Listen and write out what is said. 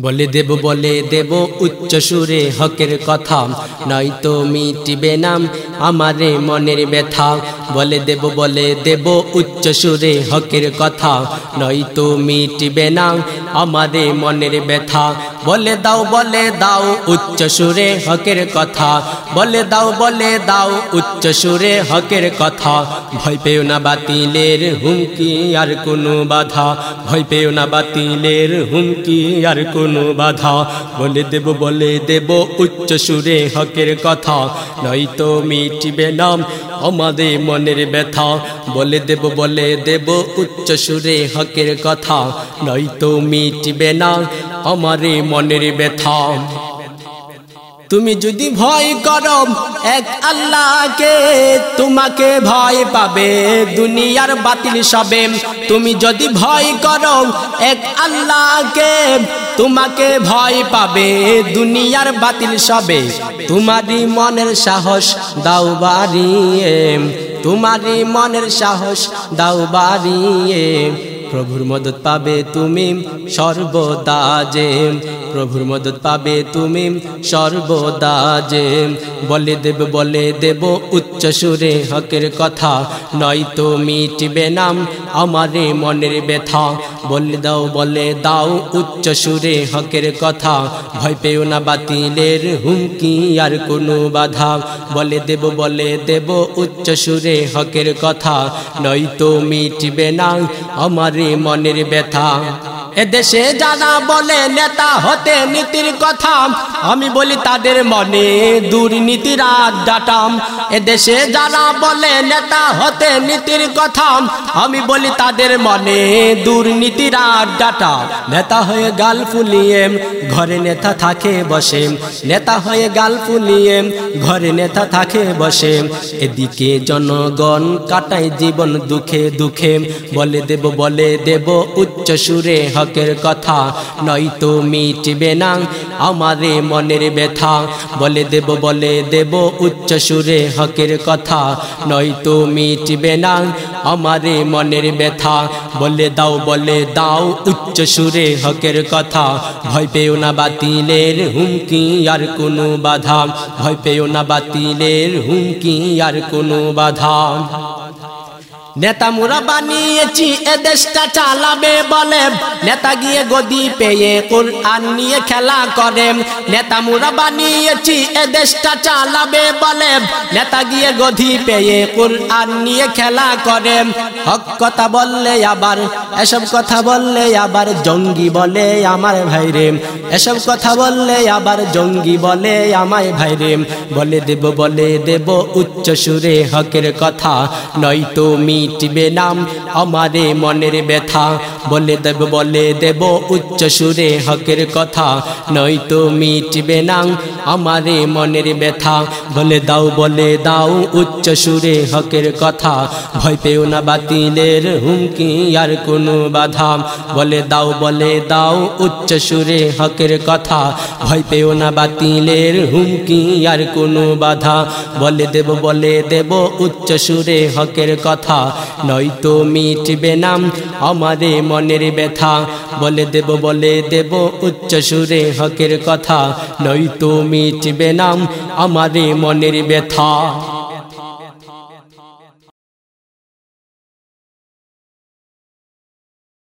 বলে দেব বলে দেব, উচ্চ সুরে হকের কথা। নয়তো মিটিবে নাম আমারে মনের ব্যথা। বলে দেব বলে দেব, উচ্চ সুরে হকের কথা। নয়তো মিটিবে না আমারে মনের ব্যথা। বলে দাও বলে দাও উচ্চ সুরে হকের কথা। বলে দাও বলে দাও উচ্চ সুরে হকের কথা। ভয় পেও না বাতিলের হুমকি আর কোনো বাধা। ভয় পেও না বাতিলের হুমকি আর কোনো বাধা। বলে দেব বলে দেব উচ্চ সুরে হকের কথা। নয়তো মিটিবে নাম আমাদের মনের ব্যথা। বলে দেব বলে দেব উচ্চ সুরে হকের কথা। নয়তো মিটিবে না আমারে মনের ব্যথা। তুমি যদি ভয় করো, এক আল্লাহকে তোমাকে ভয় পাবে, দুনিয়ার বাতিল সবে। তুমি যদি ভয় করো, এক আল্লাহকে তোমাকে ভয় পাবে, দুনিয়ার বাতিল সবে। তোমারই মনের সাহস দাও বাড়িয়ে, তোমারই মনের সাহস দাও বাড়িয়ে। প্রভুর মদত পাবে তুমি সর্বদা যে প্রভুর মদত পাবে তুমি সর্বদা যে। বলে দেব বলে দেব, উচ্চ সুরে হকের কথা। নয়তো মিটবে নাম আমারে মনের ব্যথা। বলে দাও বলে দাও, উচ্চ সুরে হকের কথা। ভয় পেও না বাতিলের হুমকি আর কোনো বাধা। বলে দেব বলে দেব, উচ্চ সুরে হকের কথা। নয়তো মিটবে না আমারে মনের ব্যথা। এদেশে যারা বলে নেতা হতে নীতির কথা। আমি বলি তাদের মনে দুর্নীতির আড্ডাটাম এদেশে যারা বলে নেতা হতে নীতির কথা। আমি বলি তাদের মনে দুর্নীতির আড্ডাটা নেতা হয়ে গাল ফুলিয়ে ঘরে নেতা থাকে বসে। নেতা হয়ে গাল ফুলিয়ে ঘরে নেতা থাকে বসে। এদিকে জনগণ কাটায় জীবন দুঃখে দুঃখে। বলে দেব বলে দেব, উচ্চ সুরে হকের কথা নয়তো মিটবে না আমারে মনের ব্যথা। বলে দেব বলে দেব উচ্চ সুরে হকের কথা নয়তো মিটবে না আমারে মনের ব্যথা। বলে দাও বলে দাও উচ্চ সুরে হকের কথা। ভয় পেও না বাতিলের হুমকি আর কোনো বাধা। ভয় পেও না বাতিলের হুমকি আর কোনো বাধা। নেতা মুরা বানিয়েছি, এ দেশটা চালাবে বলে। নেতা গিয়ে গদি পেয়ে কোরআন নিয়ে খেলা করে। নেতা মুরা বানিয়েছি, এ দেশটা চালাবে বলে। নেতা গিয়ে গদি পেয়ে কোরআন নিয়ে খেলা করে। হক কথা বললে আবার, এসব কথা বললে আবার জঙ্গি বলে আমার ভাইরে এসব কথা বললে আবার জঙ্গি বলে আমায় ভাইরে বলে দেব বলে দেব উচ্চ সুরে হকের কথা। নয় মি মিটবে নাম, আমারে মনের ব্যথা। বলে দেব বলে দেব, উচ্চ সুরে হকের কথা। নয়তো মিটবে না আমারে মনের ব্যথা। বলে দাও বলে দাও, উচ্চ সুরে হকের কথা। ভয় পেও না বাতিলের হুমকি, আর কোনো বাধা। বলে দাও বলে দাও, উচ্চ সুরে হকের কথা। ভয় পেও না বাতিলের হুমকি, আর কোনো বাধা। বলে দেব বলে দেব, উচ্চ সুরে হকের কথা। নয়তো মিটবে নাম আমারে মনের ব্যথা। বলে দেব বলে দেব উচ্চ সুরে হকের কথা। নয়তো মিটবে নাম আমারে মনের ব্যথা।